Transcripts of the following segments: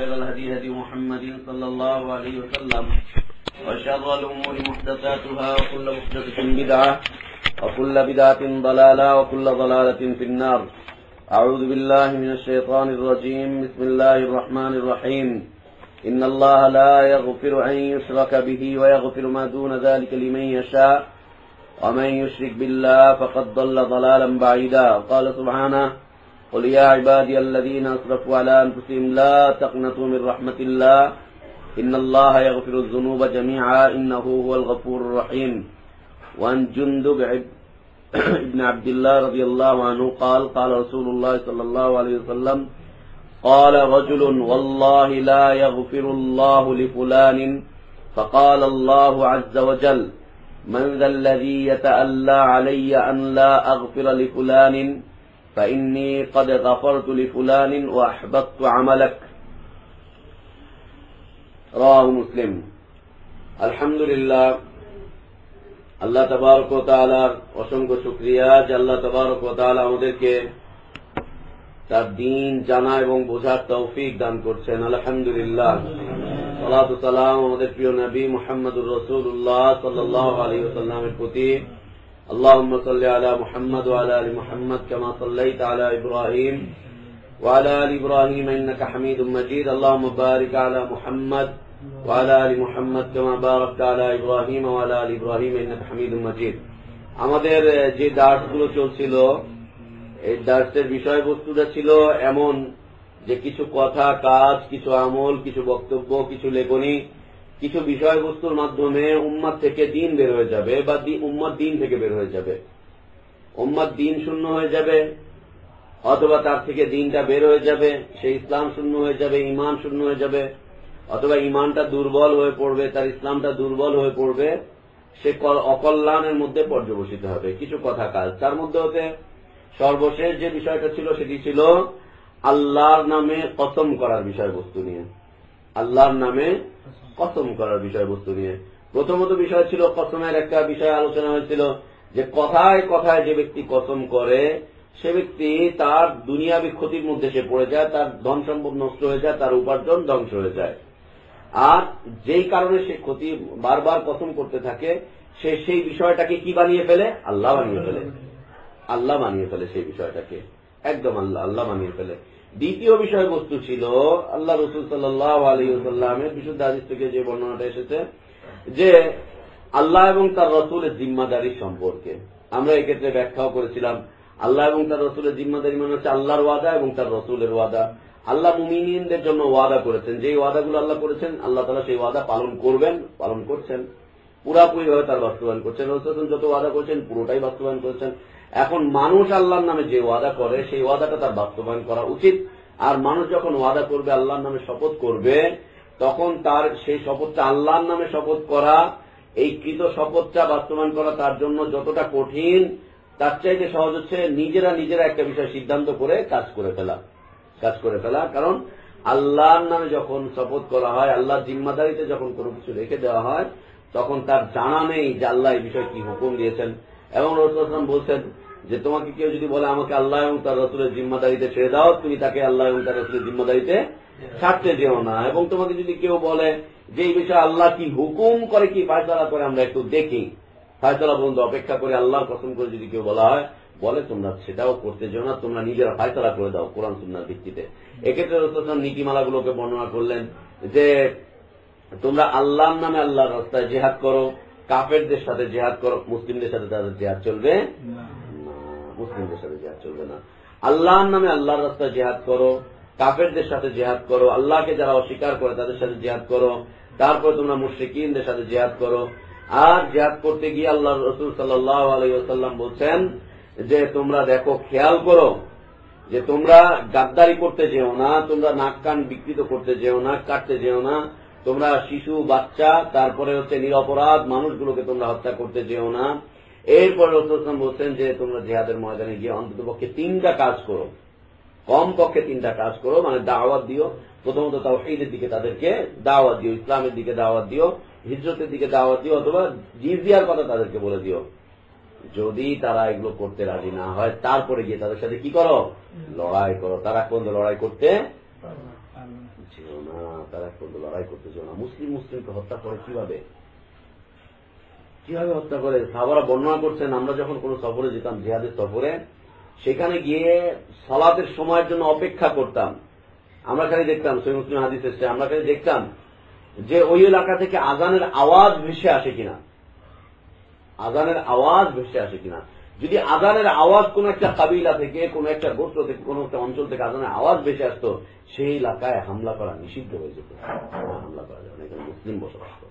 وخير الهدي هدي محمد صلى الله عليه وسلم. وشر الأمور محدثاتها وكل محدثة بدعة وكل بدعة ضلالة وكل ضلالة في النار. أعوذ بالله من الشيطان الرجيم. بسم الله الرحمن الرحيم. إن الله لا يغفر أن يشرك به ويغفر ما دون ذلك لمن يشاء. ومن يشرك بالله فقد ضل ضلالا بعيدا. قال سبحانه قل يا عبادي الذين أسرفوا على أنفسهم لا تقنطوا من رحمة الله. إن الله يغفر الذنوب جميعا. إنه هو الغفور الرحيم. وأن جندب ابن عبد الله رضي الله عنه قال قال رسول الله صلى الله عليه وسلم قال رجل والله لا يغفر الله لفلان. فقال الله عز وجل من ذا الذي يتألى علي أن لا أغفر لفلان؟ فإني قد غفرت لفلان وأحبطت عملك رواه مسلم الحمد لله আল্লাহ তবারক তালার অসংখ্য শুক্রিয়া যে আল্লাহ তবারক তালা আমাদেরকে তার দিন জানা এবং বোঝার তৌফিক দান করছেন আলহামদুলিল্লাহ সালাতু সালাম আমাদের প্রিয় নবী মোহাম্মদুর রসুল্লাহ সাল্লাহ আলী সাল্লামের প্রতি اللهم صل على محمد وعلى ال محمد كما صليت على ابراهيم وعلى ال ابراهيم انك حميد مجيد اللهم بارك على محمد وعلى ال محمد كما باركت على ابراهيم وعلى ال ابراهيم انك حميد مجيد আমাদের যে দার্সগুলো চলছিল এই দার্সের বিষয়বস্তুটা ছিল এমন যে কিছু কথা কাজ কিছু আমল কিছু বক্তব্য কিছু লেখনী কিছু বিষয়বস্তুর মাধ্যমে উম্মাদ থেকে দিন বের হয়ে যাবে বা উম্মাদ দিন থেকে বের হয়ে যাবে। উম্মাদ দিন শূন্য হয়ে যাবে, অথবা তার থেকে দিনটা বের হয়ে যাবে, সে ইসলাম শূন্য হয়ে যাবে ইমান শূন্য হয়ে যাবে, অথবা ইমানটা দুর্বল হয়ে পড়বে, তার ইসলামটা দুর্বল হয়ে পড়বে, সে অকল্যাণের মধ্যে পর্যবসিত হবে। কিছু কথা কাজ। তার মধ্যে হতে সর্বশেষ যে বিষয়টা ছিল সেটি ছিল আল্লাহর নামে কসম করার বিষয়বস্তু নিয়ে। আল্লাহর নামে কসম করার বিষয়বস্তু নিয়ে। প্রথমত বিষয় ছিল, কসমের একটা বিষয় আলোচনা হয়েছিল যে কথায় কথায় যে ব্যক্তি কসম করে, সে ব্যক্তি তার দুনিয়াবি ক্ষতির মধ্যে সে পড়ে যায়, তার ধন সম্পদ নষ্ট হয়ে যায়, তার উপার্জন ধ্বংস হয়ে যায়। আর যেই কারণে সে ক্ষতি বারবার কসম করতে থাকে, সে সেই বিষয়টাকে কি বানিয়ে ফেলে? আল্লাহ বানিয়ে ফেলে। আল্লাহ বানিয়ে ফেলে সেই বিষয়টাকে। একদম আল্লাহ আল্লাহ বানিয়ে ফেলে। দ্বিতীয় বিষয়বস্তু ছিল, আল্লাহ রসুল সাল্লাহ আলহিউসাল্লামের বিশুদ্ধ আদিস থেকে যে বর্ণনাটা এসেছে, যে আল্লাহ এবং তার রসুলের জিম্মাদারি সম্পর্কে। আমরা এক্ষেত্রে ব্যাখ্যাও করেছিলাম, আল্লাহ এবং তার রসুলের জিম্মাদারি মানে হচ্ছে আল্লাহর ওয়াদা এবং তার রসুলের ওয়াদা। আল্লাহ মুমিনদের জন্য ওয়াদা করেছেন, যেই ওয়াদাগুলো আল্লাহ করেছেন, আল্লাহ তালা সেই ওয়াদা পালন করবেন, পালন করছেন। পুরাপুরিভাবে তার বাস্তবায়ন করছেন। রসুল যত ওয়াদা করছেন, পুরোটাই বাস্তবায়ন করছেন। এখন মানুষ আল্লাহর নামে যে ওয়াদা করে, সেই ওয়াদাটা তার বাস্তবায়ন করা উচিত। আর মানুষ যখন ওয়াদা করবে, আল্লাহর নামে শপথ করবে, তখন তার সেই শপথটা আল্লাহর নামে শপথ করা, এই কৃত শপথটা বাস্তবায়ন করা তার জন্য যতটা কঠিন, তার চাইতে সহজ হচ্ছে নিজেরা নিজেরা একটা বিষয় সিদ্ধান্ত করে কাজ করে ফেলা। কাজ করে ফেলা, কারণ আল্লাহর নামে যখন শপথ করা হয়, আল্লাহর জিম্মাদারিতে যখন কোনো কিছু রেখে দেওয়া হয়, তখন তার জানা নেই যে আল্লাহ এই বিষয়ে কি হুকুম দিয়েছেন। এবং রসুলাম বলছেন যে, তোমাকে কেউ যদি বলে আমাকে আল্লাহ এবং তার রসুলের জিম্মাদারিতে ছেড়ে দাও, তুমি তাকে আল্লাহ এবং তার রসুলের জিম্মাদারিতে ছাড়তে যেও না। এবং তোমাকে যদি কেউ বলে যে, এই বিষয়ে আল্লাহ কি হুকুম করে কি ফায়সলা করে, আমরা একটু দেখি। ফায়সলা পর্যন্ত অপেক্ষা করে আল্লাহর কসম করে যদি কেউ বলা হয়, বলে, তোমরা সেটাও করতে যেও না, তোমরা নিজেরা ফায়সলা করে দাও কোরআন সুন্নার ভিত্তিতে। এক্ষেত্রে রসুলাম নীতিমালাগুলোকে বর্ণনা করলেন যে, তোমরা আল্লাহর নামে আল্লাহর রাস্তায় জেহাদ করো কাফেরদের সাথে জেহাদ করো মুসলিমদের সাথে তাদের জেহাদ চলবে মুসলিমদের সাথে জেহাদ চলবে না। আল্লাহর নামে আল্লাহর রাস্তায় জেহাদ করো কাফেরদের সাথে জেহাদ করো আল্লাহকে যারা অস্বীকার করে তাদের সাথে জেহাদ করো তারপর তোমরা মুশ্রিকিনদের সাথে জেহাদ করো। আর জেহাদ করতে গিয়ে আল্লাহ রসুল সাল্লাহ আলাইসাল্লাম বলছেন যে তোমরা দেখো খেয়াল করো যে তোমরা গাদ্দারি করতে যেও না তোমরা নাক কান বিকৃত করতে যেও না কাটতে যেও না তোমরা শিশু বাচ্চা তারপরে হচ্ছে নিরপরাধ মানুষগুলোকে তোমরা হত্যা করতে যেও না। এরপরে রসুলাম বলছেন যে তোমরা জেহাদের ময়দানে গিয়ে অন্তত পক্ষে তিনটা কাজ করো। কম পক্ষে তিনটা কাজ করো মানে দাওয়াত দিও। প্রথমত তাও ঈদের দিকে তাদেরকে দাওয়াত দিও ইসলামের দিকে দাওয়াত দিও হিজরতের দিকে দাওয়াত দিও অথবা জিজিয়ার কথা তাদেরকে বলে দিও। যদি তারা এগুলো করতে রাজি না হয় তারপরে গিয়ে তাদের সাথে কি করো? লড়াই করো। তারা কোন লড়াই করতে যেও না, তারা করতে লড়াই করতে যেও না। মুসলিম মুসলিমকে হত্যা করে কীভাবে? কীভাবে হত্যা করে? সাহাবারা বর্ণনা করছেন, আমরা যখন কোন সফরে যেতাম, জিহাদের সফরে, সেখানে গিয়ে সালাতের সময়ের জন্য অপেক্ষা করতাম। আমরা খালি দেখতাম সৈ মুসলিম হাদিস এসছে, আমরা খালি দেখতাম যে ওই এলাকা থেকে আজানের আওয়াজ ভেসে আসে কিনা। আজানের আওয়াজ ভেসে আসে কিনা। যদি আজানের আওয়াজ কোন একটা কাবিলা থেকে, কোন একটা গোত্র থেকে, কোন একটা অঞ্চল থেকে আজানের আওয়াজ ভেসে আসতো, সেই এলাকায় হামলা করা নিষিদ্ধ হয়ে যেত। হামলা করা যাবে এখানে মুসলিম বসবাস করে।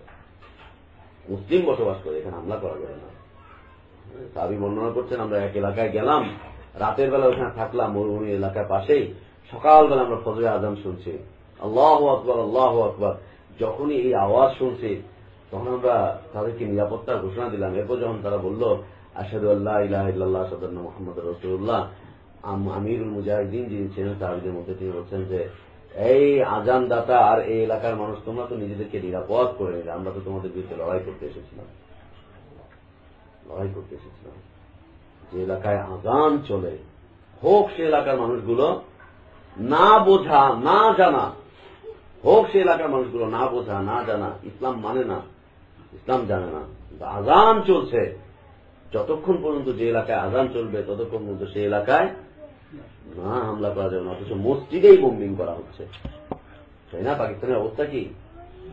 মুসলিম বসবাস করে, এখানে হামলা করা যাবে না। সাবি বর্ণনা করছেন, আমরা এক এলাকায় গেলাম, রাতের বেলা ওখানে থাকলাম, মরুভূমি এলাকার পাশেই। সকালবেলা আমরা ফজরে আজান শুনছি। আল্লাহ আকবর আল্লাহ আকবর। যখনই এই আওয়াজ শুনছি, তখন আমরা তাদেরকে নিরাপত্তার ঘোষণা দিলাম। এরপর যখন তারা বলল এলাকার মানুষ আজান চলে, হোক সে এলাকার মানুষগুলো না বোঝা, না জানা, হোক সে এলাকার মানুষগুলো না বোঝা, না জানা, ইসলাম মানে না, ইসলাম জানে না। আজান চলছে যতক্ষণ পর্যন্ত যে এলাকায় আজান চলবে, ততক্ষণ পর্যন্ত সেই এলাকায় না হামলা করা যাবে না, অথচ মসজিদেই বোম্বিং করা হচ্ছে। তাই না, পাকিস্তানের অবস্থা কি?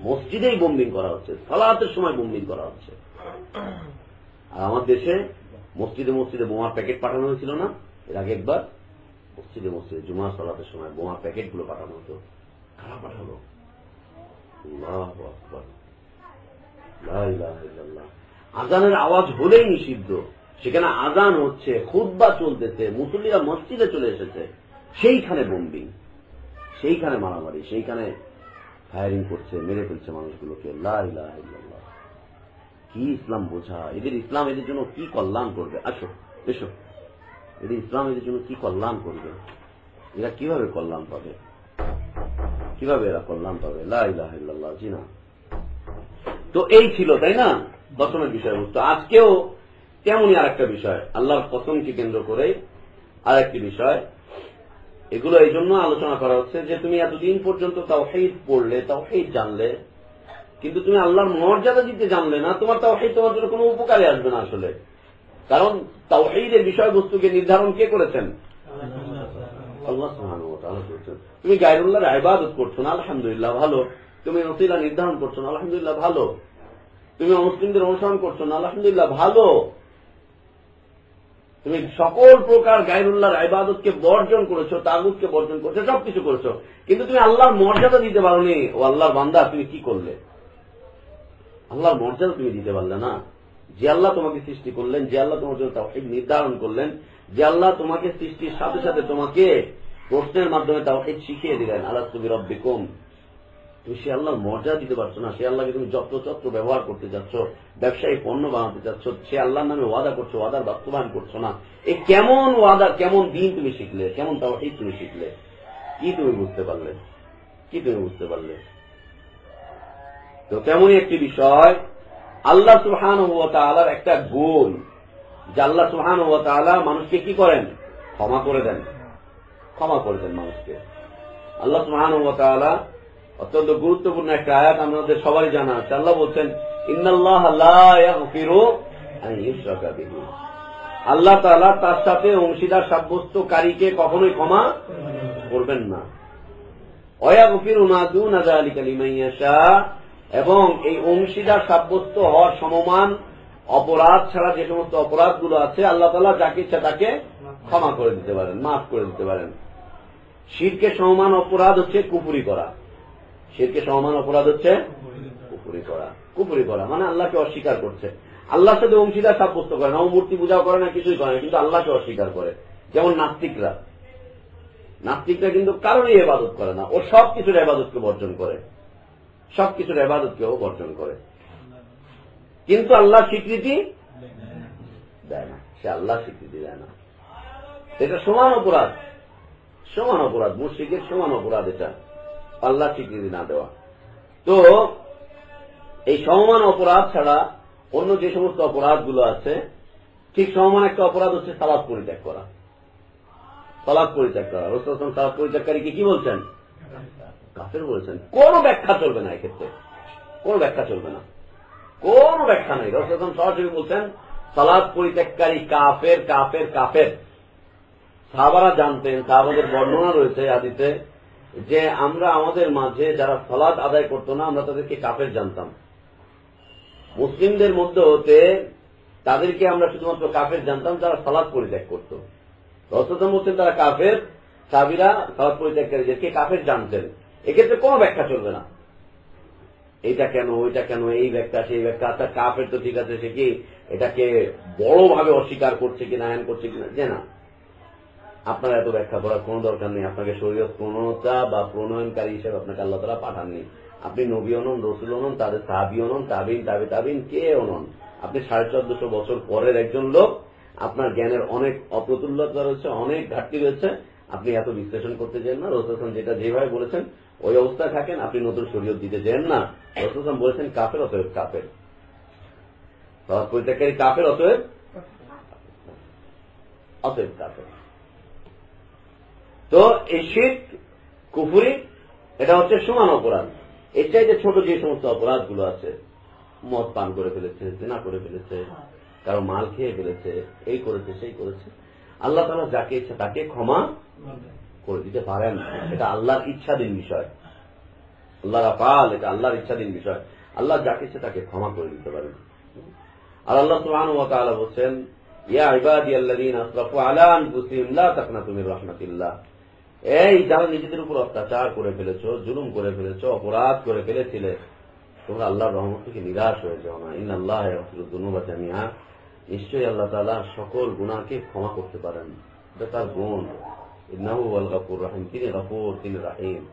মসজিদেই বোম্বিং করা হচ্ছে, সালাতের সময় বোম্বিং করা হচ্ছে। আর আমার দেশে মসজিদে মসজিদে বোমার প্যাকেট পাঠানো হয়েছিল না? এর আগে একবার মসজিদে মসজিদে জুমা সালাতের সময় বোমার প্যাকেটগুলো পাঠানো হতো। কারা পাঠালো? আজানের আওয়াজ হলেই নিষিদ্ধ। সেখানে আজান হচ্ছে খুদ্া চলতেছে, মুসল্লিরা মসজিদে চলে এসেছে। সেইখানে বম্বিং সেইখানে মারামারি, সেইখানে ফায়ারিং করছে, মেরে ফেলছে মানুষগুলোকে। কি ইসলাম বোঝা? এদের ইসলাম এদের জন্য কি কল্যাণ করবে? আসো, এসো। এদের ইসলাম এদের জন্য কি কল্যাণ করবে? এরা কীভাবে কল্যাণ পাবে? কীভাবে এরা কল্যাণ পাবে? লাহ জি না। তো এই ছিল, তাই না? দশমের বিষয়বস্তু। আজকেও তেমনই আর একটা বিষয়, আল্লাহর পছন্দকে কেন্দ্র করে আর একটি বিষয়। এগুলো এই জন্য আলোচনা করা হচ্ছে যে তুমি এতদিন পর্যন্ত তাও হেদ পড়লে তাও হেদ জানলে, কিন্তু তুমি আল্লাহর মর্যাদা দিতে জানলে না, তোমার তাও তোমার জন্য কোনো উপকারে আসবে না আসলে। কারণ তাও হেদের বিষয়বস্তুকে নির্ধারণ কে করেছেন? তুমি গায়রুল্লাহর আইবাদত করছ না, আলহামদুলিল্লাহ ভালো। তুমি নসিলা নির্ধারণ করছ না, আলহামদুলিল্লাহ ভালো। তুমি মুসলিমদের অনুসরণ করছ না, আলহামদুলিল্লাহ, ভালো। তুমি সকল প্রকার গায়রুল্লাহর আইবাদতকে বর্জন করেছ, তাগুতকে বর্জন করেছ, সবকিছু করেছ। কিন্তু তুমি আল্লাহর মর্যাদা দিতে পারোনি। ও আল্লাহর বান্দা, তুমি কি করলে? আল্লাহর মর্যাদা তুমি দিতে পারলে না। যে আল্লাহ তোমাকে সৃষ্টি করলেন, যে আল্লাহ তোমার জন্য তাও নির্ধারণ করলেন, যে আল্লাহ তোমাকে সৃষ্টির সাথে সাথে তোমাকে প্রশ্নের মাধ্যমে তাও শিখিয়ে দিলেন আল্লাহ তুমি রব্বিকুম তুমি সে আল্লাহর মর্যাদা দিতে পারছ না, সে আল্লাহকে তুমি যত্রচত্র ব্যবহার করতে যাচ্ছ, ব্যবসায়ী পণ্য বানাতে চাচ্ছ সে আল্লাহর নামে ওয়াদা করছ, ওয়াদার বাস্তবায়ন করছ না। এই কেমন ওয়াদা, কেমন দিন তুমি শিখলে, কেমন তাও এই তুমি শিখলে? কি তুমি বুঝতে পারলে? কি তুমি বুঝতে পারলে? তো তেমনই একটি বিষয়, আল্লাহ সুহান তালার একটা গুণ, যে আল্লাহ সুহান তালা মানুষকে কি করেন? ক্ষমা করে দেন। ক্ষমা করে দেন মানুষকে। আল্লাহ সুহান তালা অত্যন্ত গুরুত্বপূর্ণ একটা আয়াত আমাদের সবারই জানা আছে। আল্লাহ বলছেন আল্লাহ তালা তার সাথে অংশীদার সাব্যস্তকারীকে কখনোই ক্ষমা করবেন না। অয়াগফির উনাদুন আদা আলী কালিমাইয়াশা এবং এই অংশীদার সাব্যস্ত হওয়ার সমমান অপরাধ ছাড়া যে সমস্ত অপরাধগুলো আছে, আল্লাহ তালা যাকে ইচ্ছা তাকে ক্ষমা করে দিতে পারেন, মাফ করে দিতে পারেন। শিরকে সমমান অপরাধ হচ্ছে কুপুরি করা। শিরকে সমমান অপরাধ হচ্ছে কুপুরি করা। কুপুরি করা মানে আল্লাহকে অস্বীকার করছে। আল্লাহর সাথে অংশীদার সাব্যস্ত করে না, ও মূর্তি পূজা করে না, কিছুই করে না, কিন্তু আল্লাহকে অস্বীকার করে। যেমন নাস্তিকরা। নাস্তিকরা কিন্তু কারোরই এবাদত করে না, ও সব কিছুর এবাদতকে বর্জন করে। সবকিছুর এবাদতকেও বর্জন করে। কিন্তু আল্লাহ স্বীকৃতি দেয় না, সে আল্লাহ স্বীকৃতি দেয় না। এটা সমান অপরাধ সমান অপরাধ মুর্শিকের সমান অপরাধ এটা। আল্লাহ স্বীকৃতি না দেওয়া। তো, এই সমান অপরাধ ছাড়া অন্য যে সমস্ত অপরাধগুলো আছে, ঠিক সমান একটা অপরাধ হচ্ছে সালাদ পরিত্যাগ করা। সালাদ পরিত্যাগ করা। রসুল সালাদ পরিত্যাগকারীকে কি বলছেন? কাফের বলেছেন, কোন ব্যাখ্যা চলবে না এক্ষেত্রে। কোন ব্যাখ্যা চলবে না। কোন ব্যাখ্যা নেই। রসম সরাসরি বলছেন সালাদ পরিত্যাগকারী কাফের কাফের কাফের। সাহাবারা জানতেন, সাহাবাদের বর্ণনা রয়েছে আদিতে যে আমরা আমাদের মাঝে যারা ফলাদ আদায় করতো না, আমরা তাদেরকে কাফের জানতাম। মুসলিমদের মধ্যে হতে তাদেরকে আমরা শুধুমাত্র কাফের জানতাম, যারা সালাদ পরিত্যাগ করত। রসদম হচ্ছেন তারা কাফের সাবিরা সালাদ পরিত্যাগকারীদেরকে কাফের জানতেন। এক্ষেত্রে কোনো ব্যাখ্যা চলবে না। এইটা কেন, ওইটা কেন, এই ব্যাখ্যা, সেই ব্যাখ্যা আচ্ছা কাফের তো ঠিক আছে, সে কি এটাকে বড়ভাবে অস্বীকার করছে কিনা হ্যান করছে কিনা, যে না। আপনার এত ব্যাখ্যা করার কোন দরকার নেই। আপনাকে শরীয়ত প্রণতা বা প্রণয়নকারী হিসেবে আপনাকে আল্লাহ তালা পাঠাননি। আপনি নবী অনন রসুল অনন তাদের সাহাবি অনন তাবিন, তাবে তাবিন, কে অনন আপনি সাড়ে চোদ্দশো বছর পরের একজন লোক, আপনার জ্ঞানের অনেক অপ্রতুল্যতা রয়েছে, অনেক ঘাটতি রয়েছে। আপনি এত বিশ্লেষণ করতে চান না। রসুল যেটা যেভাবে বলেছেন, ওই অবস্থায় থাকেন। আপনি নতুন শরীয়ত দিতে চান না। রসুল বলেছেন, কাফের অতএব কাফের। পরিত্যাগকারী কাফের অতএব অতএব কাফের। তো এই শীত কুফুরি, এটা হচ্ছে সমান অপরাধ। এর চাইতে ছোট যে সমস্ত অপরাধগুলো আছে, মদ পান করে ফেলেছে, জেনা করে ফেলেছে, কারও মাল খেয়ে ফেলেছে, এই করেছে, সেই করেছে। আল্লাহ তালা যাকে ইচ্ছা তাকে ক্ষমা করে দিতে পারেন। এটা আল্লাহর ইচ্ছাধীন বিষয়। আল্লাহ রাফাল এটা আল্লাহর ইচ্ছাধীন বিষয়। আল্লাহ যাকে ইচ্ছা তাকে ক্ষমা করে দিতে পারেন। আর আল্লাহ সুবহান ওয়া তাআলা বলেন ইয়া ইবাদিয়াল্লাযীনা আসরাফু আলা আনফুসিহিম, লা এই যারা নিজেদের উপর অত্যাচার করে ফেলেছো, জুলুম করে ফেলেছো, অপরাধ করে ফেলেছিলে, তোমরা আল্লাহর রহমত থেকে নিরাশ হয়ে যাও না। ইন আল্লাহ জামিয়া নিশ্চয়ই আল্লাহ তালা সকল গুণাকে ক্ষমা করতে পারেন। এটা তার গুণ। ইন্নাহু আল গাফুর রাহিম। তিনি গাফুর, তিনি রাহিম।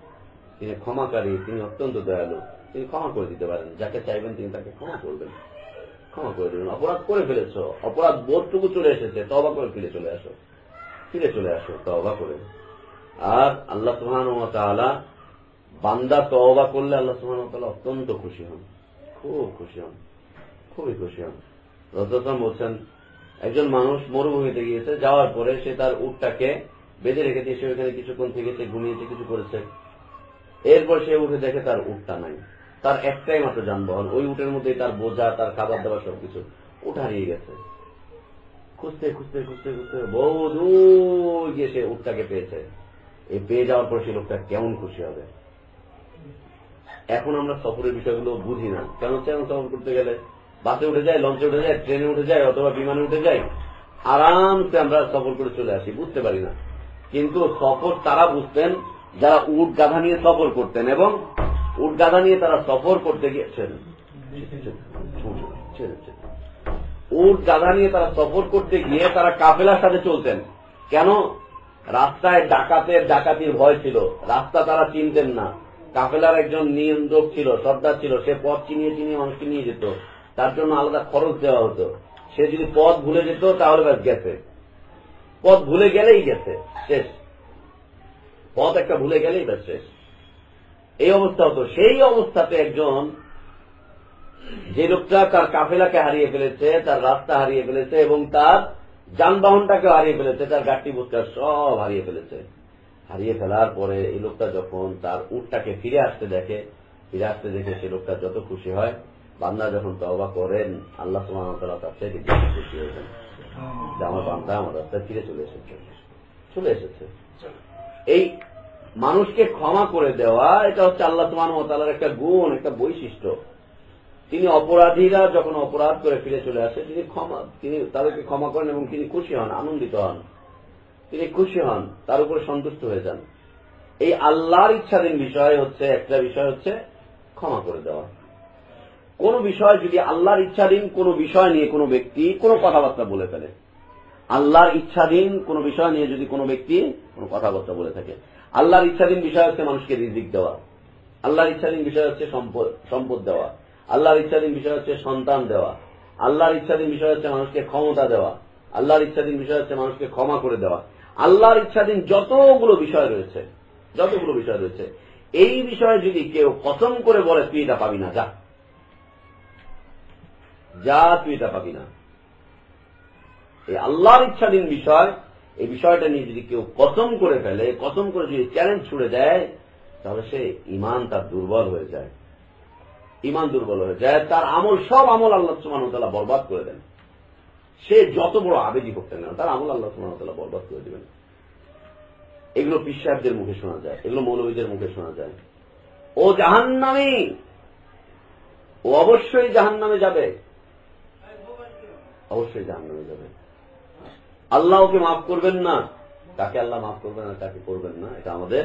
তিনি ক্ষমাকারী, তিনি অত্যন্ত দয়ালু। তিনি ক্ষমা করে দিতে পারেন। যাকে চাইবেন তিনি তাকে ক্ষমা করবেন। ক্ষমা করে দেবেন। অপরাধ করে ফেলেছ। অপরাধ বোধটুকু চলে এসেছে। তবা করে ফিরে চলে আসো। ফিরে চলে আসো তবা করে। আর আল্লাহ সুহান বান্দা তবা করলে আল্লাহ সুহান অত্যন্ত খুশি হন। খুব খুশি হন। খুবই খুশি হন। রসম বলছেন, একজন মানুষ মরুভূমিতে গিয়েছে, যাওয়ার পরে সে তার উটটাকে বেঁধে রেখেছে, সে ওখানে কিছুক্ষণ থেকেছে, ঘুমিয়েছে, কিছু করেছে। এরপর সে উঠে দেখে তার উটটা নাই। তার একটাই মাত্র যানবাহন, ওই উটের মধ্যে তার বোঝা, তার খাবার দাবার সবকিছু উঠ হারিয়ে গেছে। খুঁজতে খুঁজতে খুঁজতে খুঁজতে বহু দূর গিয়ে সে উটটাকে পেয়েছে। এই পেয়ে যাওয়ার পর সে লোকটা কেমন খুশি হবে? এখন আমরা সফরের বিষয়গুলো বুঝি না। কেন হচ্ছে সফর করতে গেলে বাসে উঠে যায়, লঞ্চে উঠে যায়, ট্রেনে উঠে যায়, অথবা বিমানে উঠে যায়, আরামসে আমরা সফর করে চলে আসি, বুঝতে পারি না। কিন্তু সফর তারা বুঝতেন, যারা উট গাধা নিয়ে সফর করতেন এবং উট গাধা নিয়ে তারা সফর করতে গিয়েছেন উট গাধা নিয়ে তারা সফর করতে গিয়ে তারা কাফেলার সাথে চলতেন। কেন? রাস্তায় ডাকাতের ডাকাতির ভয় ছিল। রাস্তা তারা চিনতেন না। কাফেলার একজন নিয়ন্ত্রক ছিল, সর্দার ছিল। সে পথ চিনিয়ে চিনিয়ে মানুষকে নিয়ে যেত। তার জন্য আলাদা খরচ দেওয়া হতো। সে যদি পথ ভুলে যেত, তাহলে গেছে। পথ ভুলে গেলেই গেছে। শেষ। পথ একটা ভুলে গেলেই ব্যাস শেষ। এই অবস্থা হতো। সেই অবস্থাতে একজন যে লোকটা তার কাফেলাকে হারিয়ে ফেলেছে, তার রাস্তা হারিয়ে ফেলেছে এবং তার যানবাহনটাকে হারিয়ে ফেলেছে তার গাড়ি বুটটা সব হারিয়ে ফেলেছে। হারিয়ে ফেলার পরে এই লোকটা যখন তার উটটাকে ফিরে আসতে দেখে ফিরে আসতে দেখে সে লোকটা যত খুশি হয় বান্দা যখন তবা করেন আল্লাহ সুমানতলা তার থেকে খুশি হয়েছেন যে আমার বান্দা আমার রাস্তায় ফিরে চলে এসেছে। চলে এসেছে। এই মানুষকে ক্ষমা করে দেওয়া এটা হচ্ছে আল্লাহ সুমান একটা গুণ একটা বৈশিষ্ট্য। তিনি অপরাধীরা যখন অপরাধ করে ফিরে চলে আসে, তিনি ক্ষমা, তিনি তাদেরকে ক্ষমা করেন এবং তিনি খুশি হন, আনন্দিত হন। তিনি খুশি হন, তার উপরে সন্তুষ্ট হয়ে যান। এই আল্লাহর ইচ্ছাধীন বিষয় হচ্ছে, একটা বিষয় হচ্ছে ক্ষমা করে দেওয়া। কোন বিষয় যদি আল্লাহর ইচ্ছাধীন কোন বিষয় নিয়ে কোনো ব্যক্তি কোনো কথাবার্তা বলে ফেলে, আল্লাহর ইচ্ছাধীন কোন বিষয় নিয়ে যদি কোনো ব্যক্তি কোনো কথাবার্তা বলে থাকে, আল্লাহর ইচ্ছাধীন বিষয় হচ্ছে মানুষকে রিজিক দেওয়া। আল্লাহর ইচ্ছাধীন বিষয় হচ্ছে সম্পদ দেওয়া। আল্লাহর ইচ্ছাধীন বিষয় হচ্ছে সন্তান দেওয়া। আল্লাহর ইচ্ছাধীন বিষয় হচ্ছে মানুষকে ক্ষমতা দেওয়া। আল্লাহর ইচ্ছাধীন বিষয় হচ্ছে মানুষকে ক্ষমা করে দেওয়া। আল্লাহর ইচ্ছাধীন যতগুলো বিষয় রয়েছে, যতগুলো বিষয় রয়েছে, এই বিষয়ে যদি কেউ কসম করে বলে তুই এটা পাবি না, যা। যা তুই এটা পাবি না। এই আল্লাহর ইচ্ছাধীন বিষয়, এই বিষয়টা নিয়ে যদি কেউ কসম করে ফেলে কসম করে যদি চ্যালেঞ্জ ছুড়ে দেয়, তাহলে সে ইমান তার দুর্বল হয়ে যায়। ইমান দুর্বল হয়ে যায়, তার আমল, সব আমল আল্লাহ সুমানতাল্লাহ বরবাদ করে দেন। সে যত বড় আবেগী করতেন না তার আমল আল্লাহ সুমানতাল্লাহ বরবাদ করে দেবেন। এগুলো পিসাবদের মুখে শোনা যায়, এগুলো মৌলবীদের মুখে শোনা যায়। ও জাহান নামে ও অবশ্যই জাহান নামে যাবে। অবশ্যই জাহান নামে যাবে। আল্লাহ ওকে মাফ করবেন না। তাকে আল্লাহ মাফ করবেন না তাকে করবেন না, এটা আমাদের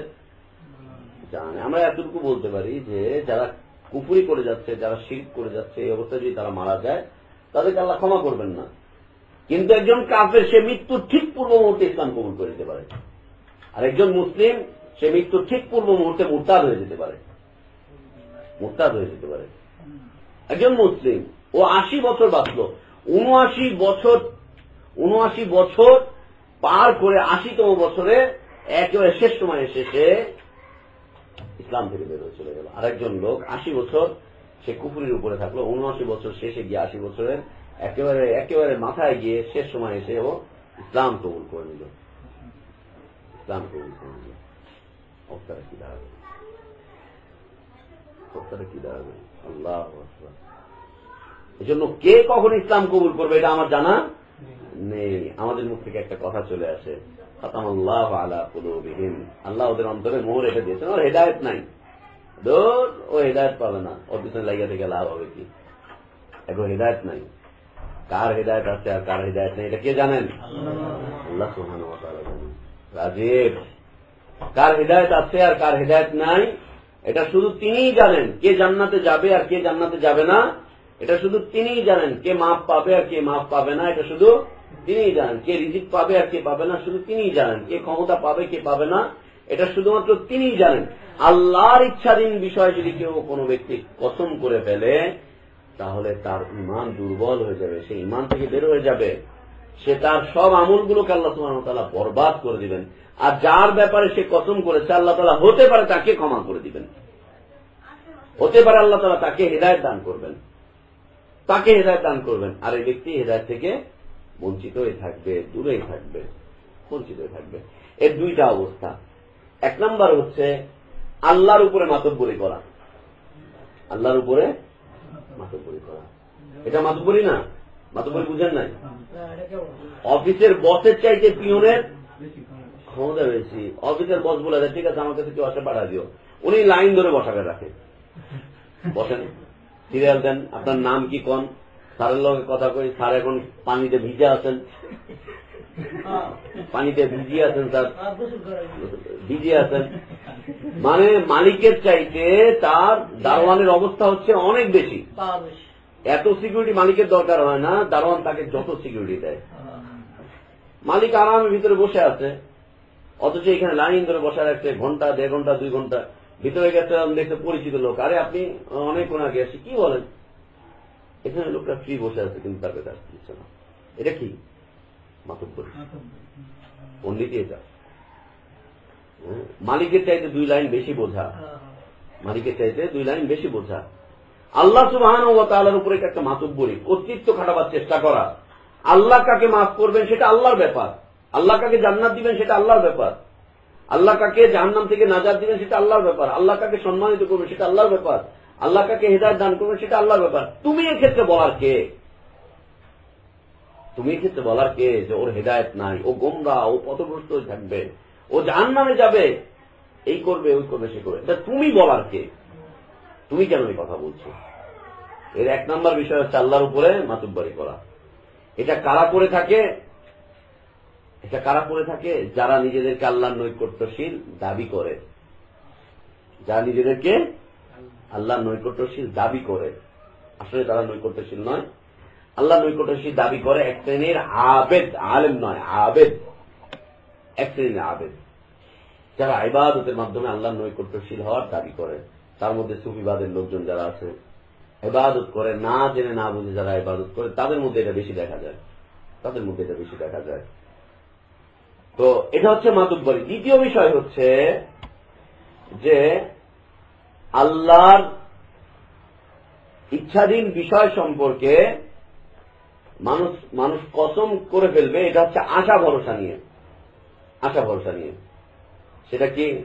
জানে আমরা এতটুকু বলতে পারি যে, যারা কুপুরি করে যাচ্ছে, যারা শিল্প করে যাচ্ছে, এই অবস্থায় যদি তারা মারা যায়, তাদেরকে আল্লাহ ক্ষমা করবেন না। কিন্তু একজন কাফের, সে মৃত্যুর ঠিক পূর্ব মুহূর্তে ইসলাম কবুল করে দিতে পারে। আর একজন মুসলিম, সে মৃত্যুর ঠিক পূর্ব মুহূর্তে মুরতাদ হয়ে যেতে পারে। মুরতাদ হয়ে যেতে পারে। একজন মুসলিম, ও আশি বছর বাঁচল। উনআশি বছর উনআশি বছর পার করে আশিতম বছরে একেবারে শেষ সময় এসে সে ইসলাম থেকে বের হয়ে চলে গেল। আরেকজন লোক, আশি বছর, সে কুপুরির উপরে থাকল। উনআশি বছর শেষে গিয়ে আশি বছরের একেবারে একেবারে মাথায় গিয়ে শেষ সময় এসে ও ইসলাম কবুল করে নিল। ইসলাম কবুল করে নিল। অবস্থাটা কি দাঁড়াবে? অবস্থাটা কি দাঁড়াবে? আল্লাহ এই জন্য কে কখন ইসলাম কবুল করবে এটা আমার জানা নেই। আমাদের মুখ থেকে একটা কথা চলে আসে। আল্লাহ ওদের অন্তরে মোহর রেখে দিয়েছেন। ওর হেদায়ত নাই। দোর ও হেদায়ত পাবে না। ওর পিছনে লাগিয়ে থেকে লাভ হবে কি? এখন হেদায়ত নাই। কার হেদায়ত আছে আর কার হেদায়ত নেই, এটা কে জানেন? আল্লাহ সুহান রাজীব, কার হেদায়ত আছে আর কার হেদায়ত নাই, এটা শুধু তিনিই জানেন কে জান্নাতে যাবে আর কে জান্নাতে যাবে না। এটা শুধু তিনিই জানেন কে মাফ পাবে আর কে মাফ পাবে না। এটা শুধু তিনিই জানেন কে রিজিক পাবে আর কে পাবে না, শুধু তিনিই জানেন। কে ক্ষমতা পাবে, কে পাবে না, এটা শুধুমাত্র তিনিই জানেন। আল্লাহর ইচ্ছাধীন বিষয় যদি কেউ কোনো ব্যক্তি কসম করে ফেলে, তাহলে তার ইমান দুর্বল হয়ে যাবে। সে ইমান থেকে বের হয়ে যাবে। সে তার সব আমলগুলোকে আল্লাহ সুবাহতাল্লাহ বরবাদ করে দিবেন। আর যার ব্যাপারে সে কসম করেছে, আল্লাহ তালা হতে পারে তাকে ক্ষমা করে দিবেন। হতে পারে আল্লাহ তালা তাকে হৃদায়ত দান করবেন। তাকে হৃদায়ত দান করবেন। আর এই ব্যক্তি হৃদায়ত থেকে বঞ্চিত হয়ে থাকবে, দূরেই থাকবে বঞ্চিত হয়ে থাকবে। এর দুইটা অবস্থা। এক নম্বর হচ্ছে আল্লাহর উপরে মাতব্বরি করা। আল্লাহর উপরে মাতব্বরি করা। এটা মাতব্বরি না? মাতব্বরি বুঝেন নাই? অফিসের বসের চাইতে পিওনের ক্ষমতা বেশি। অফিসের বস বলে ঠিক আছে, আমার কাছে কেউ আসে পাঠা দিও। উনি লাইন ধরে বসাকে রাখে। বসেন। সিরিয়াল দেন, আপনার নাম কি, কন? স্যারের লগে কথা কই, স্যার এখন পানিতে ভিজে আছেন। পানিতে ভিজিয়ে আছেন, স্যার। ভিজিয়ে আছেন। মানে মালিকের চাইতে তার দারোয়ানের অবস্থা হচ্ছে অনেক বেশি। এত সিকিউরিটি মালিকের দরকার হয় না, দারোয়ান তাকে যত সিকিউরিটি দেয়। মালিক আরামের ভিতরে বসে আছে, অথচ এখানে লাইন ধরে বসে রাখছে ঘণ্টা, দেড় ঘণ্টা, দুই ঘণ্টা ভিতরে গেছে, দেখছে পরিচিত লোক। আরে আপনি অনেক আগে আসি কি বলেন? এখানে লোকটা ফ্রি বসে আছে কিন্তু তার কাছে আসতে দিচ্ছে না। এটা কি? মাতব্বরি। পন্ডিত এটা। হ্যাঁ? মালিকের চাইতে দুই লাইন বেশি বোঝা। মালিকের চাইতে দুই লাইন বেশি বোঝা। আল্লাহ সুবাহান ও তালার উপরে একটা মাতব্বরি। কর্তৃত্ব খাটাবার চেষ্টা করা। আল্লাহ কাকে মাফ করবেন সেটা আল্লাহর ব্যাপার। আল্লাহ কাকে জান্নাত দিবেন সেটা আল্লাহর ব্যাপার। আল্লাহ কাকে জাহান্নাম থেকে নাজাদ দিবেন সেটা আল্লাহর ব্যাপার। আল্লাহ কাকে সম্মানিত করবেন সেটা আল্লাহর ব্যাপার। আল্লাহ কাকে হেদায়ত দান করবেন সেটা আল্লাহর ব্যাপার। তুমি এক্ষেত্রে বলার কে? তুমি এক্ষেত্রে বলার কে যে ওর হেদায়ত নাই, ও গোমরা, ও পথগ্রস্ত থাকবে, ও জাহান নামে যাবে, এই করবে, ওই করবে, সে করবে। তুমি বলার কে? তুমি কেন এই কথা বলছো? এর এক নম্বর বিষয় হচ্ছে আল্লাহর উপরে মাতুব্বারি করা। এটা কারা করে থাকে? এটা কারা করে থাকে? যারা নিজেদেরকে আল্লাহর নৈকট্যশীল দাবি করে। যারা নিজেদেরকে আল্লাহ নৈকট্যশীল দাবি করে। আসলে তারা নৈকট্যশীল নয়। আল্লাহ নৈকট্যশীল দাবি করে এক শ্রেণির আবেদ, আলেম নয়, আবেদ। এক শ্রেণির আবেদ। যারা ইবাদতের মাধ্যমে আল্লাহ নৈকট্যশীল হওয়ার দাবি করে, তার মধ্যে সুফিবাদের লোকজন যারা আছে এবাদত করে, না জেনে না বুঝে যারা ইবাদত করে, তাদের মধ্যে এটা বেশি দেখা যায়। তাদের মধ্যে এটা বেশি দেখা যায়। তো এটা হচ্ছে মাতুব্বরি। দ্বিতীয় বিষয় হচ্ছে যে আল্লাহর ইচ্ছাধীন বিষয় সম্পর্কে মানুষ মানুষ কসম করে ফেলবে, এটা হচ্ছে আশা ভরসা নিয়ে। আশা ভরসা নিয়ে। সেটা কি?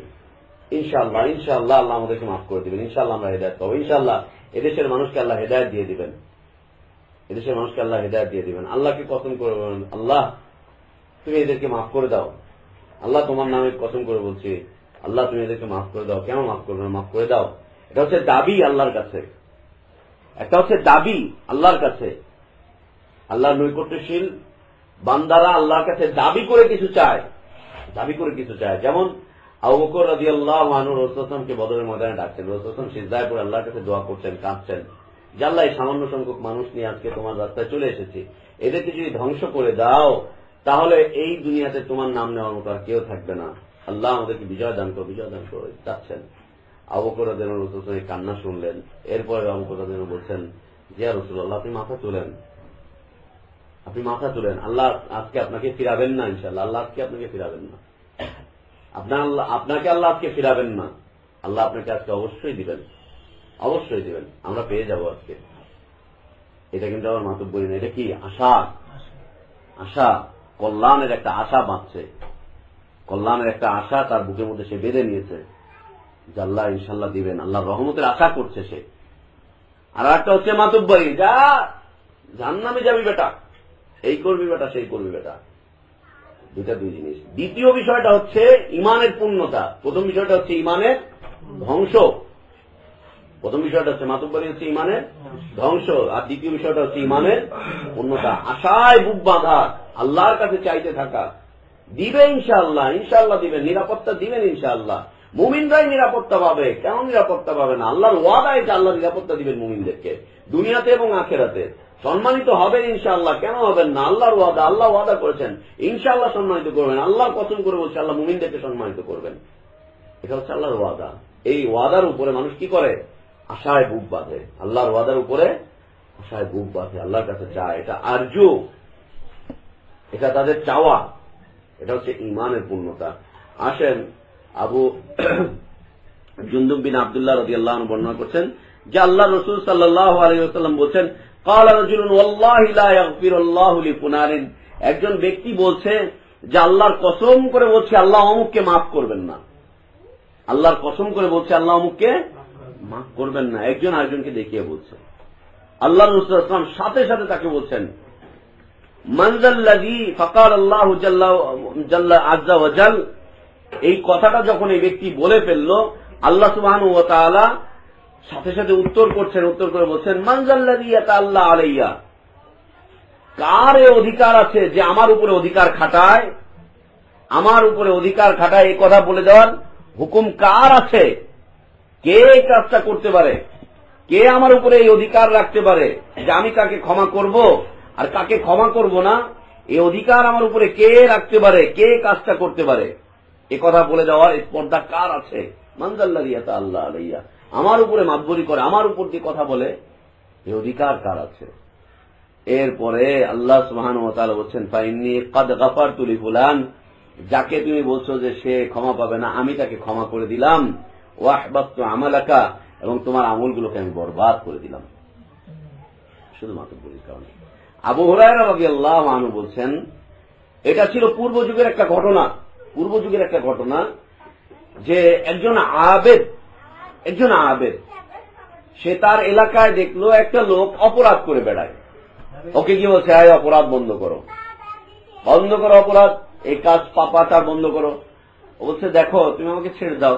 ইনশাল্লাহ ইনশাল্লাহ আল্লাহ আমাদেরকে মাফ করে দিবেন। ইনশাল্লাহ আমরা হেদায়ত পাবো। ইনশাল্লাহ এদেশের মানুষকে আল্লাহ হেদায়ত দিয়ে দিবেন। এদেশের মানুষকে আল্লাহ হেদায়ত দিয়ে দিবেন। আল্লাহকে কসম করে বলেন, আল্লাহ, তুমি এদেরকে মাফ করে দাও। আল্লাহ তোমার নামে কসম করে বলছি আল্লাহ তুমি এদেরকে মাফ করে দাও। কেন মাফ করবে মাফ করে দাও। এটা হচ্ছে দাবি আল্লাহর কাছে। একটা হচ্ছে দাবি আল্লাহর কাছে। আল্লাহর নৈকট্যশীল বান্দারা আল্লাহর কাছে দাবি করে কিছু চায়। দাবি করে কিছু চায়। যেমন আবু বকর রাজি আল্লাহ মানুর রসুলামকে বদরের ময়দানে ডাকছেন। রসুলাম সিদ্ধায় করে আল্লাহর কাছে দোয়া করছেন, কাঁদছেন। এই সামান্য সংখ্যক মানুষ নিয়ে আজকে তোমার রাস্তায় চলে এসেছি। এদেরকে যদি ধ্বংস করে দাও, তাহলে এই দুনিয়াতে তোমার নাম নেওয়ার মতো আর কেউ থাকবে না। আল্লাহ আমাদেরকে বিজয় দান করো বিজয় দান করো যাচ্ছেন। আবকরা যেন রসুল কান্না শুনলেন। এরপরে আবকরা যেন বলছেন জিয়া রসুল্লাহ আপনি মাথা তুলেন। আপনি মাথা তুলেন। আল্লাহ আজকে আপনাকে ফিরাবেন না ইনশাল্লাহ আল্লাহ আজকে আপনাকে ফিরাবেন না। আপনার আপনাকে আল্লাহ আজকে ফিরাবেন না। আল্লাহ আপনাকে আজকে অবশ্যই দিবেন। অবশ্যই দিবেন। আমরা পেয়ে যাব আজকে। এটা কিন্তু আমার মাতব বলি না। এটা কি? আশা। আশা। কল্যাণের একটা আশা বাঁচছে কল্যাণের একটা আশা তার বুকের মধ্যে সে বেঁধে নিয়েছে, যে আল্লাহ ইনশাল্লাহ দিবেন আল্লাহ রহমতের আশা করছে সে। আর একটা হচ্ছে মাতুব্বরি যা জাহান্নামে যাবি বেটা এই করবি বেটা, সেই করবি বেটা। দুটা দুই জিনিস। দ্বিতীয় বিষয়টা হচ্ছে, ইমানের পূর্ণতা। প্রথম বিষয়টা হচ্ছে ইমানের ধ্বংস। প্রথম বিষয়টা হচ্ছে মাতুব্বরি হচ্ছে ইমানের ধ্বংস। আর দ্বিতীয় বিষয়টা হচ্ছে, ইমানের পূর্ণতা। আশায় বুক বাঁধা, আল্লাহর কাছে চাইতে থাকা। দিবে ইনশাআল্লাহ ইনশাআল্লাহ দিবেন নিরাপত্তা দিবেন ইনশাআল্লাহ। মুমিনরাই নিরাপত্তা পাবে, কেন নিরাপত্তা পাবে না? আল্লাহর ওয়াদায় যে আল্লাহ নিরাপত্তা দিবেন মুমিনদেরকে, দুনিয়াতে এবং আখেরাতে। সম্মানিত হবেন ইনশাআল্লাহ, কেন হবেন না? আল্লাহর ওয়াদা, আল্লাহ ওয়াদা করেছেন, ইনশাআল্লাহ সম্মানিত করবেন, আল্লাহ কসম করে বলছে, আল্লাহ মুমিনদেরকে সম্মানিত করবেন। এটা হচ্ছে আল্লাহর ওয়াদা। এই ওয়াদার উপরে মানুষ কি করে? আশায় বুক বাঁধে। আল্লাহর ওয়াদার উপরে আশায় বুক বাঁধে, আল্লাহর কাছে চায়। এটা আর্য এটা তাদের চাওয়া। এটা হচ্ছে ইমানের পূর্ণতা। আসেন আবু জুন্দুম বিন আবদুল্লাহ রদি আল্লাহ বর্ণনা করছেন, যে আল্লাহ রসুল সাল্লাহ আলহিহাল্লাম বলছেন একজন ব্যক্তি বলছে যে আল্লাহর কসম করে বলছে, আল্লাহ অমুককে মাফ করবেন না। আল্লাহর কসম করে বলছে, আল্লাহ অমুককে মাফ করবেন না। একজন আরেকজনকে দেখিয়ে বলছে। আল্লাহ রসুল সাথে সাথে তাকে বলছেন এই কথাটা যখন এই ব্যক্তি বলে ফেলল, আল্লাহ সুবাহ সাথে সাথে উত্তর করছেন, উত্তর করে বলছেন আল্লাহ আলাইয়া? কার এ অধিকার আছে যে আমার উপরে অধিকার খাটায়? আমার উপরে অধিকার খাটায় এই কথা বলে দেওয়ার হুকুম কার আছে? কে এই কাজটা করতে পারে? কে আমার উপরে এই অধিকার রাখতে পারে যে আমি কাকে ক্ষমা করব? আর কাকে ক্ষমা করব না? এই অধিকার আমার উপরে কে রাখতে পারে? কে কাজটা করতে পারে? এ কথা বলে দেওয়ার স্পর্ধা কার আছে? মানজাল্লাহ আল্লাহ আলাইয়া আমার উপরে মাতবরি করে, আমার উপর দিয়ে কথা বলে এই অধিকার কার আছে? এরপরে আল্লাহ সুহান বলছেন ফাইনি কদ গাফার তুলি ফুলান যাকে তুমি বলছো যে সে ক্ষমা পাবে না, আমি তাকে ক্ষমা করে দিলাম। ওয়াহবাত্ত আমালাকা, এবং তোমার আমলগুলোকে আমি বরবাদ করে দিলাম। শুধু মাতব্বরির কারণে। আবু আল্লাহ মানু বলছেন, এটা ছিল পূর্ব যুগের একটা ঘটনা, পূর্ব যুগের একটা ঘটনা যে একজন আবেদ একজন আবেদ, সে তার এলাকায় দেখল একটা লোক অপরাধ করে বেড়ায়। ওকে কি বলছে আয় অপরাধ বন্ধ করো। বন্ধ করো অপরাধ, এই কাজ পাপাটা বন্ধ করো। বলছে, দেখো, তুমি আমাকে ছেড়ে দাও।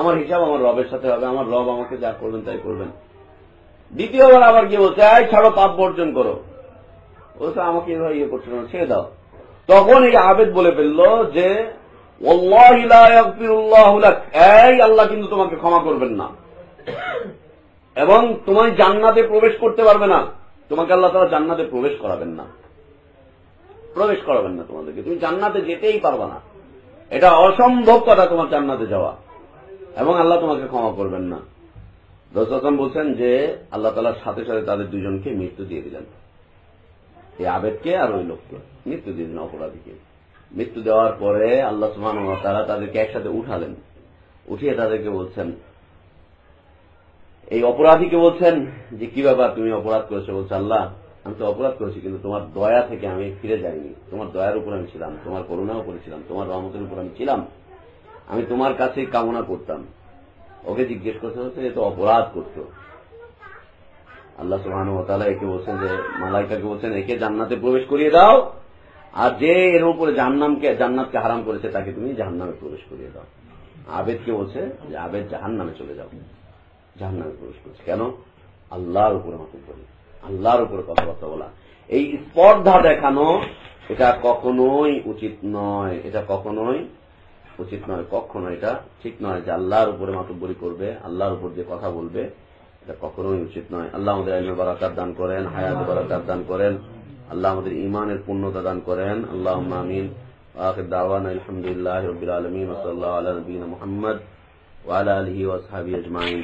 আমার হিসাব আমার রবের সাথে হবে, আমার রব আমাকে যা করবেন তাই করবেন। দ্বিতীয়বার আবার গিয়ে বলছে আয় ছাড়ো, পাপ বর্জন করো। বলছে আমাকে এভাবে ইয়ে করছে না, ছেড়ে দাও। তখন এই আবেদ বলে ফেলল যে আল্লাহ কিন্তু তোমাকে ক্ষমা করবেন না। এবং তোমার জান্নাতে প্রবেশ করতে পারবে না। তোমাকে আল্লাহ তারা জান্নাতে প্রবেশ করাবেন না। প্রবেশ করাবেন না তোমাদেরকে। তুমি জান্নাতে যেতেই পারবে না। এটা অসম্ভব কথা তোমার জান্নাতে যাওয়া। এবং আল্লাহ তোমাকে ক্ষমা করবেন না। রসম বলছেন যে, আল্লাহ তালার সাথে সাথে তাদের দুজনকে মৃত্যু দিয়ে দিলেন। এই আবেদকে আর ওই লোককে। মৃত্যু দিয়ে দিলেন অপরাধীকে। মৃত্যু দেওয়ার পরে আল্লাহ সুহান তারা তাদেরকে একসাথে উঠালেন। উঠিয়ে তাদেরকে বলছেন, এই অপরাধীকে বলছেন যে, কি ব্যাপার তুমি অপরাধ করেছ? বলছে, আল্লাহ, আমি তো অপরাধ করেছি, কিন্তু তোমার দয়া থেকে আমি ফিরে যাইনি। তোমার দয়ার উপর আমি ছিলাম, তোমার করুণার উপরে ছিলাম, তোমার রহমতের উপর আমি ছিলাম। আমি তোমার কাছে কামনা করতাম। ওকে জিজ্ঞেস করতে হচ্ছে, এ তো অপরাধ করত আল্লাহ সুহান একে বলছেন যে, মালাইকাকে বলছেন, একে জান্নাতে প্রবেশ করিয়ে দাও। আর যে এর উপরে জাহান্নামকে, জান্নাতকে হারাম করেছে, তাকে তুমি জাহান্নামে প্রবেশ করিয়ে দাও। আবেদকে বলছে যে, আবেদ জাহান নামে চলে যাও। জাহান নামে প্রবেশ করছে। কেন? আল্লাহর উপরে মতো করি আল্লাহর উপরে কথাবার্তা বলা। এই স্পর্ধা দেখানো, এটা কখনোই উচিত নয়। এটা কখনোই উচিত নয় কখনো এটা ঠিক নয় যে, আল্লাহর উপরে মাতব্বরি করবে, আল্লাহর উপর যে কথা বলবে। এটা কখনোই উচিত নয় আল্লাহ আমাদের আইনের বারাকাত দান করেন হায়াত বারাকাত দান করেন আল্লাহ আমাদের ইমানের পূর্ণতা দান করেন আল্লাহ আমিন আখির দাওয়ান আলহামদুলিল্লাহ রবিল আলমিন ওসল্লাহ আলা নবীন মোহাম্মদ ওয়ালা আলহি ওয়াসহাবি আজমাইন